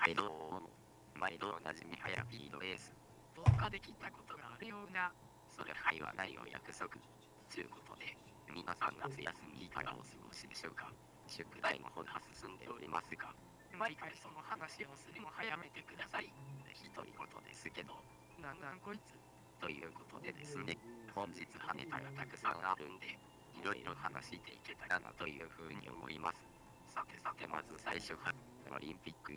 はいどうも。毎度おなじみはやピードです。どっかで聞いたことがあるような。それはいはないお約束。ちゅうことで、皆さん夏休みいかがお過ごしでしょうか宿題のほどは進んでおりますが、毎回その話をするの早めてください。独り言ですけど、なんなんこいつ。ということでですね、本日跳ねたがたくさんあるんで、いろいろ話していけたらなというふうに思います。さてさてまず最初は、オリンピックい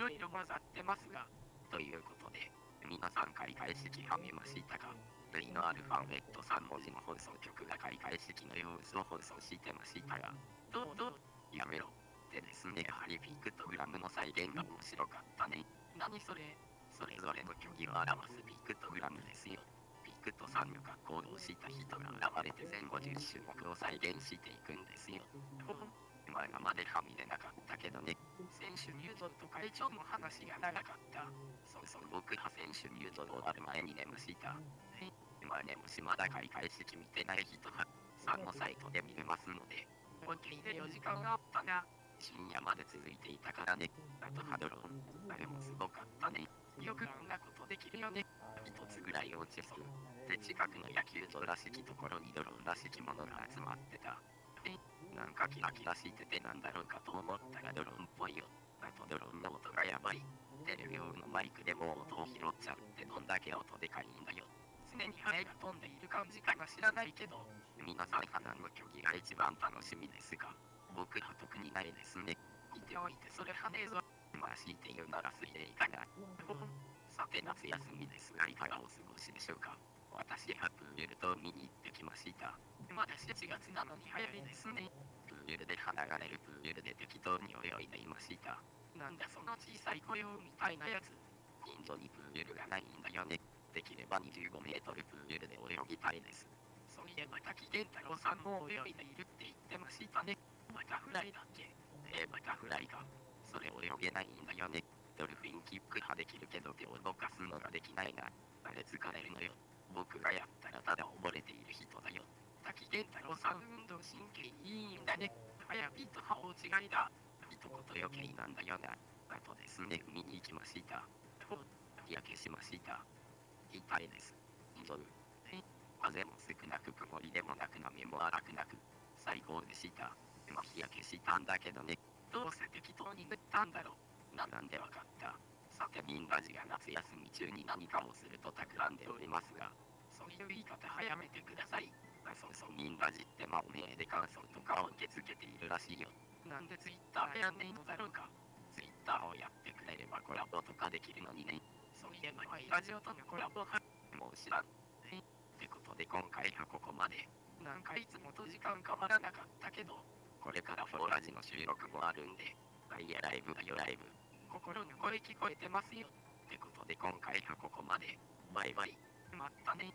ろいろ混ざってますが、ということで、皆さん開会式はめましたか？ルイのアルファベット3文字の放送局が開会式の様子を放送してましたが、どうどうやめろ。でですね、やはりピクトグラムの再現が面白かったね。何それ？それぞれの虚偽を表すピクトグラムですよ。ピクトさんの格好をした人が現れて全50種目を再現していくんですよ。前ままではみ出なかったけどね。選手入場と会長の話が長かった。そうそう、僕は選手入場終わる前に寝ました。はい。まあね、もしまだ開会式見てない人は、さんのサイトで見れますので、オッケーで4時間あったな。深夜まで続いていたからね。あとハドロン、あれもすごかったね。よくあんなことできるよね。一つぐらい落ちそう。で、近くの野球場らしきところにドローンらしきものが集まってた。えなんかキラキラしててなんだろうかと思ったらドローンっぽいよ。あとドローンの音がやばい。テレビ用のマイクでも音を拾っちゃってどんだけ音でかいんだよ。常にハエが飛んでいる感じかが知らないけど、皆さん花の競技が一番楽しみですが、僕は特にないですね。見ておいてそれはねえぞ。まあ強いて言うなら水でいかな。さて夏休みですがいかがお過ごしでしょうか？私はプールと見に行ってきました。まだ7月なのに早いですね。プールで花がれるプールで適当に泳いでいました。なんだその小さい雇用みたいなやつ。近所にプールがないんだよね。できれば25メートルプールで泳ぎたいです。そういえば滝健太郎さんも泳いでいるって言ってましたね。バタフライだっけ？えー、バタフライか。それ泳げないんだよね。ドルフィンキックはできるけど手を動かすのができないな。あれ疲れるのよ。僕がやったらただ溺れている人だよ。滝健太郎さん運動神経いいんだね。はやピと歯大違いだ。一言余計なんだよな。あとですね、海に行きました。ほ日焼けしました。痛いです。ゾルえ。風も少なく曇りでもなく波も荒くなく、最高でした。まあ日焼けしたんだけどね。どうせ適当に塗ったんだろななんでわかった。さて、ミンラジが夏休み中に何かをすると企んでおりますが、そういう言い方早めてください。あそうそう、ミンラジってまおめで感想とかを受け付けているらしいよ。なんでツイッターやんねえのだろうか。ツイッターをやってくれればコラボとかできるのにね。そういえば、ワイラジオとのコラボは、もう知らん。えってことで今回はここまで。なんかいつもと時間変わらなかったけど、これからフォーラジの収録もあるんで、あいやライブだよライブ。心の声聞こえてますよ。ってことで今回はここまで。バイバイ。またね。